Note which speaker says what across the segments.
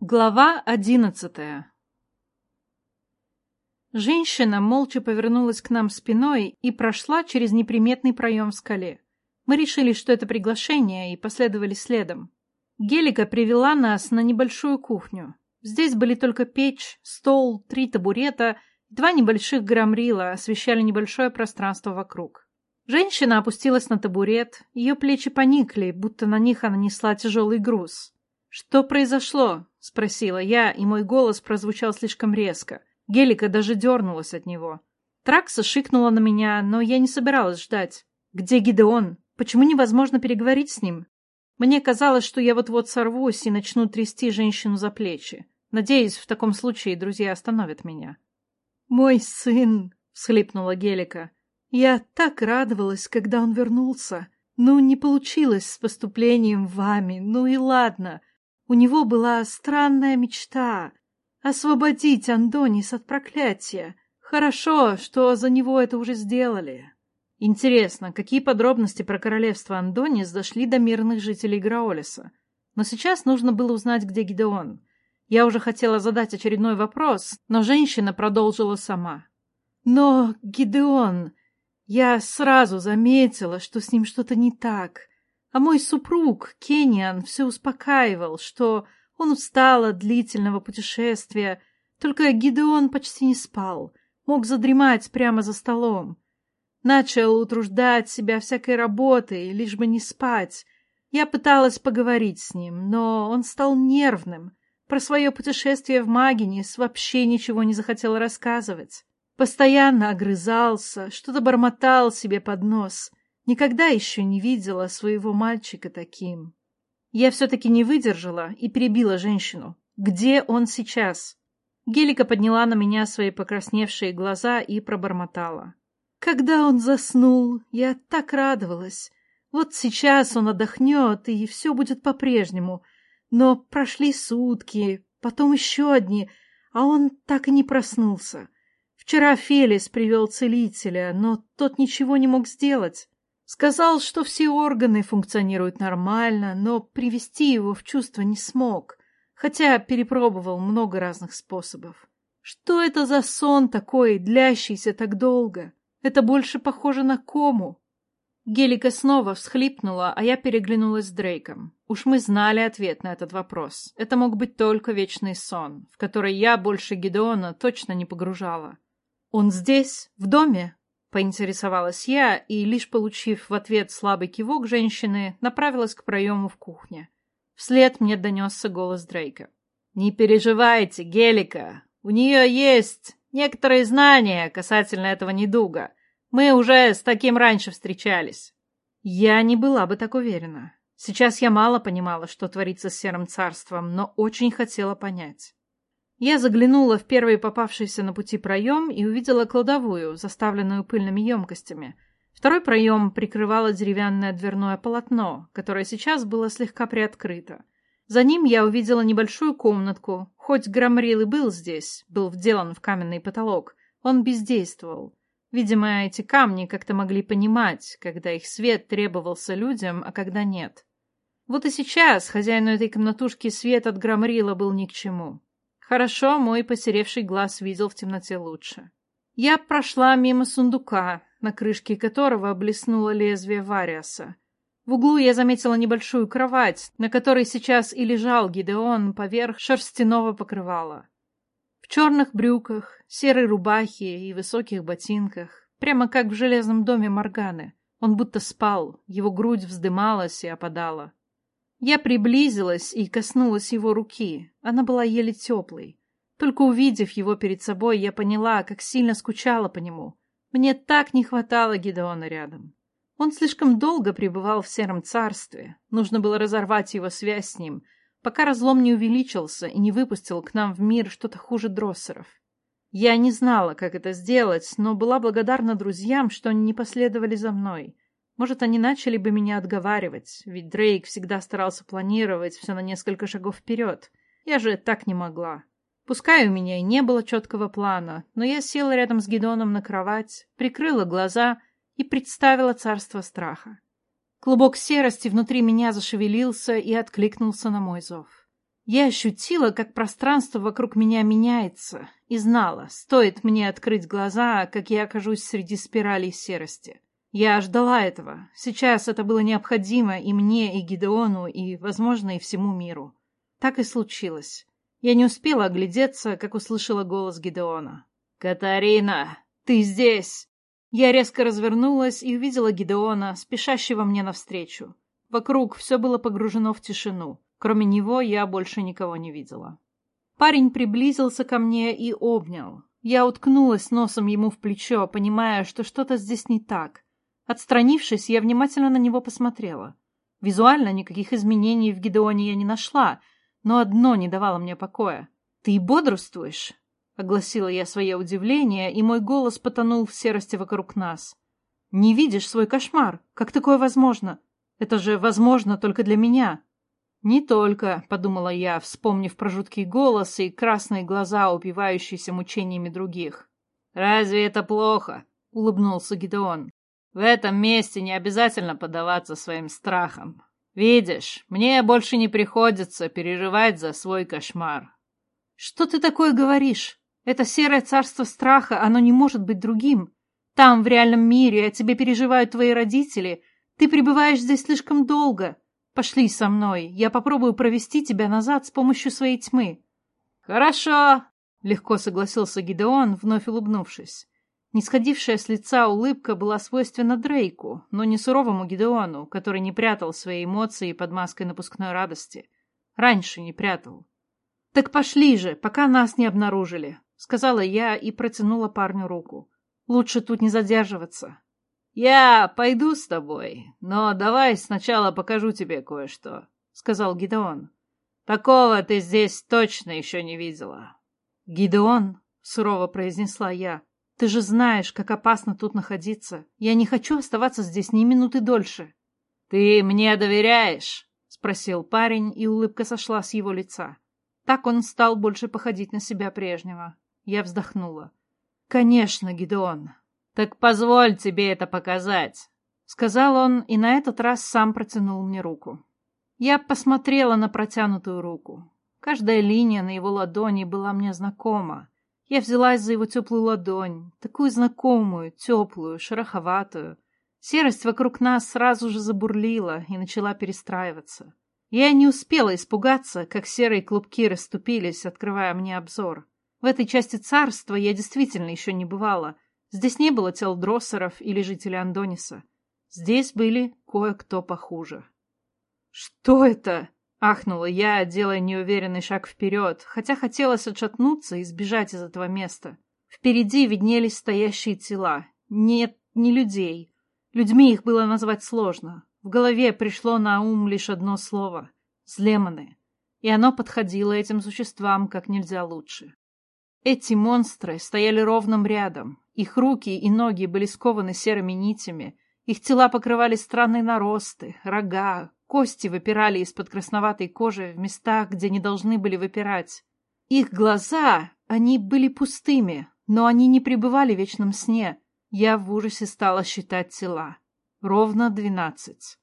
Speaker 1: Глава одиннадцатая Женщина молча повернулась к нам спиной и прошла через неприметный проем в скале. Мы решили, что это приглашение, и последовали следом. Гелика привела нас на небольшую кухню. Здесь были только печь, стол, три табурета, два небольших грамрила освещали небольшое пространство вокруг. Женщина опустилась на табурет, ее плечи поникли, будто на них она несла тяжелый груз. «Что произошло?» — спросила я, и мой голос прозвучал слишком резко. Гелика даже дернулась от него. Тракса шикнула на меня, но я не собиралась ждать. «Где Гидеон? Почему невозможно переговорить с ним?» Мне казалось, что я вот-вот сорвусь и начну трясти женщину за плечи. Надеюсь, в таком случае друзья остановят меня. «Мой сын!» — всхлипнула Гелика. «Я так радовалась, когда он вернулся. Ну, не получилось с поступлением вами, ну и ладно. У него была странная мечта — освободить Андонис от проклятия. Хорошо, что за него это уже сделали. Интересно, какие подробности про королевство Андонис дошли до мирных жителей Граолиса? Но сейчас нужно было узнать, где Гидеон. Я уже хотела задать очередной вопрос, но женщина продолжила сама. Но, Гидеон, я сразу заметила, что с ним что-то не так. А мой супруг, Кениан, все успокаивал, что он устал от длительного путешествия. Только Гидеон почти не спал, мог задремать прямо за столом. Начал утруждать себя всякой работой, лишь бы не спать. Я пыталась поговорить с ним, но он стал нервным. Про свое путешествие в Магинис вообще ничего не захотел рассказывать. Постоянно огрызался, что-то бормотал себе под нос. Никогда еще не видела своего мальчика таким. Я все-таки не выдержала и перебила женщину. «Где он сейчас?» Гелика подняла на меня свои покрасневшие глаза и пробормотала. «Когда он заснул, я так радовалась. Вот сейчас он отдохнет, и все будет по-прежнему. Но прошли сутки, потом еще одни, а он так и не проснулся. Вчера Фелис привел целителя, но тот ничего не мог сделать. Сказал, что все органы функционируют нормально, но привести его в чувство не смог, хотя перепробовал много разных способов. Что это за сон такой, длящийся так долго? Это больше похоже на кому. Гелика снова всхлипнула, а я переглянулась с Дрейком. Уж мы знали ответ на этот вопрос. Это мог быть только вечный сон, в который я больше Гидеона точно не погружала. «Он здесь, в доме?» Поинтересовалась я и, лишь получив в ответ слабый кивок женщины, направилась к проему в кухне. Вслед мне донесся голос Дрейка. «Не переживайте, Гелика, у нее есть некоторые знания касательно этого недуга. Мы уже с таким раньше встречались». Я не была бы так уверена. Сейчас я мало понимала, что творится с Серым Царством, но очень хотела понять. Я заглянула в первый попавшийся на пути проем и увидела кладовую, заставленную пыльными емкостями. Второй проем прикрывало деревянное дверное полотно, которое сейчас было слегка приоткрыто. За ним я увидела небольшую комнатку. Хоть Грамрил и был здесь, был вделан в каменный потолок, он бездействовал. Видимо, эти камни как-то могли понимать, когда их свет требовался людям, а когда нет. Вот и сейчас хозяину этой комнатушки свет от Грамрила был ни к чему. Хорошо, мой посеревший глаз видел в темноте лучше. Я прошла мимо сундука, на крышке которого блеснуло лезвие Вариаса. В углу я заметила небольшую кровать, на которой сейчас и лежал Гидеон поверх шерстяного покрывала. В черных брюках, серой рубахе и высоких ботинках, прямо как в железном доме Морганы. Он будто спал, его грудь вздымалась и опадала. Я приблизилась и коснулась его руки. Она была еле теплой. Только увидев его перед собой, я поняла, как сильно скучала по нему. Мне так не хватало Гидеона рядом. Он слишком долго пребывал в Сером Царстве. Нужно было разорвать его связь с ним, пока разлом не увеличился и не выпустил к нам в мир что-то хуже дроссеров. Я не знала, как это сделать, но была благодарна друзьям, что они не последовали за мной. Может, они начали бы меня отговаривать, ведь Дрейк всегда старался планировать все на несколько шагов вперед. Я же так не могла. Пускай у меня и не было четкого плана, но я села рядом с Гедоном на кровать, прикрыла глаза и представила царство страха. Клубок серости внутри меня зашевелился и откликнулся на мой зов. Я ощутила, как пространство вокруг меня меняется, и знала, стоит мне открыть глаза, как я окажусь среди спиралей серости. Я ждала этого. Сейчас это было необходимо и мне, и Гидеону, и, возможно, и всему миру. Так и случилось. Я не успела оглядеться, как услышала голос Гидеона. «Катарина, ты здесь!» Я резко развернулась и увидела Гидеона, спешащего мне навстречу. Вокруг все было погружено в тишину. Кроме него я больше никого не видела. Парень приблизился ко мне и обнял. Я уткнулась носом ему в плечо, понимая, что что-то здесь не так. Отстранившись, я внимательно на него посмотрела. Визуально никаких изменений в Гидеоне я не нашла, но одно не давало мне покоя. «Ты бодрствуешь?» — огласила я свое удивление, и мой голос потонул в серости вокруг нас. «Не видишь свой кошмар? Как такое возможно? Это же возможно только для меня!» «Не только», — подумала я, вспомнив про жуткий голос и красные глаза, упивающиеся мучениями других. «Разве это плохо?» — улыбнулся Гидеон. «В этом месте не обязательно поддаваться своим страхам. Видишь, мне больше не приходится переживать за свой кошмар». «Что ты такое говоришь? Это серое царство страха, оно не может быть другим. Там, в реальном мире, о тебе переживают твои родители. Ты пребываешь здесь слишком долго. Пошли со мной, я попробую провести тебя назад с помощью своей тьмы. Хорошо, легко согласился Гидеон, вновь улыбнувшись. Нисходившая с лица улыбка была свойственна Дрейку, но не суровому Гидеону, который не прятал свои эмоции под маской напускной радости. Раньше не прятал. «Так пошли же, пока нас не обнаружили», — сказала я и протянула парню руку. «Лучше тут не задерживаться». «Я пойду с тобой, но давай сначала покажу тебе кое-что», — сказал Гидеон. «Такого ты здесь точно еще не видела». «Гидеон», — сурово произнесла я, — «ты же знаешь, как опасно тут находиться. Я не хочу оставаться здесь ни минуты дольше». «Ты мне доверяешь?» — спросил парень, и улыбка сошла с его лица. Так он стал больше походить на себя прежнего. Я вздохнула. «Конечно, Гидеон, «Так позволь тебе это показать», — сказал он, и на этот раз сам протянул мне руку. Я посмотрела на протянутую руку. Каждая линия на его ладони была мне знакома. Я взялась за его теплую ладонь, такую знакомую, теплую, шероховатую. Серость вокруг нас сразу же забурлила и начала перестраиваться. Я не успела испугаться, как серые клубки расступились, открывая мне обзор. В этой части царства я действительно еще не бывала — Здесь не было тел дроссеров или жителей Андониса. Здесь были кое-кто похуже. «Что это?» — ахнула я, делая неуверенный шаг вперед, хотя хотелось отшатнуться и сбежать из этого места. Впереди виднелись стоящие тела. Нет, не людей. Людьми их было назвать сложно. В голове пришло на ум лишь одно слово — «злеманы». И оно подходило этим существам как нельзя лучше. Эти монстры стояли ровным рядом, их руки и ноги были скованы серыми нитями, их тела покрывали странные наросты, рога, кости выпирали из-под красноватой кожи в местах, где не должны были выпирать. Их глаза, они были пустыми, но они не пребывали в вечном сне. Я в ужасе стала считать тела. Ровно двенадцать.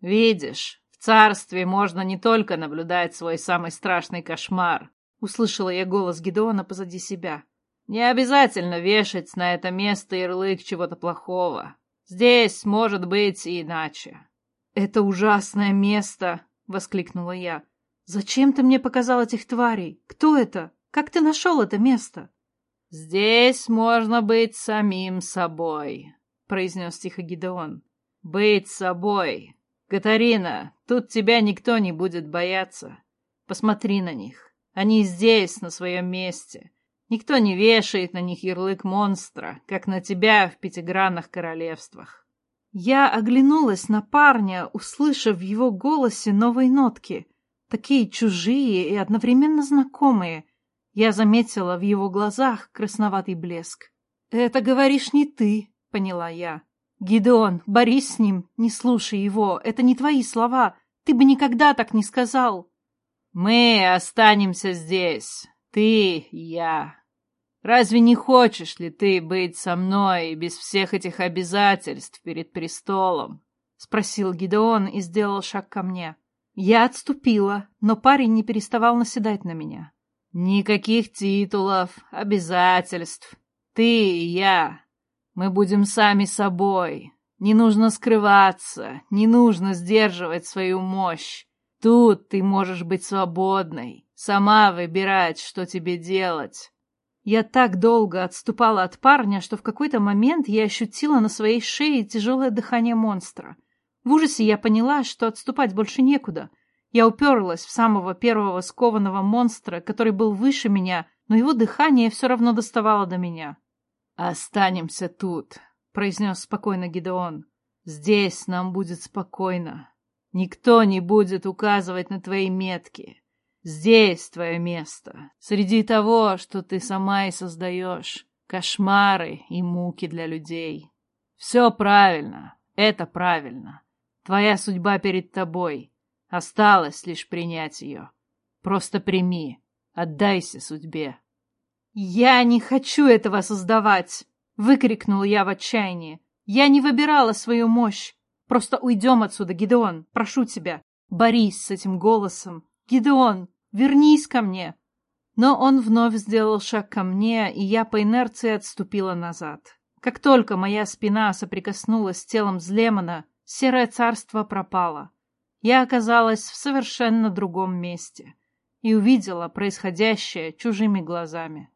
Speaker 1: «Видишь, в царстве можно не только наблюдать свой самый страшный кошмар», — услышала я голос Гедеона позади себя. Не обязательно вешать на это место ярлык чего-то плохого. Здесь может быть и иначе. «Это ужасное место!» — воскликнула я. «Зачем ты мне показал этих тварей? Кто это? Как ты нашел это место?» «Здесь можно быть самим собой», — произнес тихо Гидеон. «Быть собой. Катарина, тут тебя никто не будет бояться. Посмотри на них. Они здесь, на своем месте. Никто не вешает на них ярлык монстра, как на тебя в пятигранных королевствах. Я оглянулась на парня, услышав в его голосе новые нотки, такие чужие и одновременно знакомые. Я заметила в его глазах красноватый блеск. «Это говоришь не ты», — поняла я. «Гидеон, борись с ним, не слушай его, это не твои слова, ты бы никогда так не сказал». «Мы останемся здесь, ты я. Разве не хочешь ли ты быть со мной без всех этих обязательств перед престолом? Спросил Гидеон и сделал шаг ко мне. Я отступила, но парень не переставал наседать на меня.
Speaker 2: Никаких титулов, обязательств. Ты и я. Мы будем сами собой. Не нужно скрываться, не нужно сдерживать свою мощь. Тут ты можешь быть свободной, сама выбирать, что тебе делать.
Speaker 1: Я так долго отступала от парня, что в какой-то момент я ощутила на своей шее тяжелое дыхание монстра. В ужасе я поняла, что отступать больше некуда. Я уперлась в самого первого скованного монстра, который был выше меня, но его дыхание все равно доставало до меня.
Speaker 2: «Останемся тут», — произнес спокойно Гидеон. «Здесь нам будет спокойно. Никто не будет указывать на твои метки. Здесь твое место, среди того, что ты сама и создаешь. Кошмары и муки для людей. Все правильно, это правильно. Твоя судьба перед тобой. Осталось лишь принять ее. Просто прими, отдайся судьбе.
Speaker 1: «Я не хочу этого создавать!» — выкрикнул я в отчаянии. «Я не выбирала свою мощь. Просто уйдем отсюда, Гидеон, прошу тебя. Борись с этим голосом. Гидеон, Вернись ко мне!» Но он вновь сделал шаг ко мне, и я по инерции отступила назад. Как только моя спина соприкоснулась с телом Злемана, серое царство пропало. Я оказалась в совершенно другом месте и увидела происходящее чужими глазами.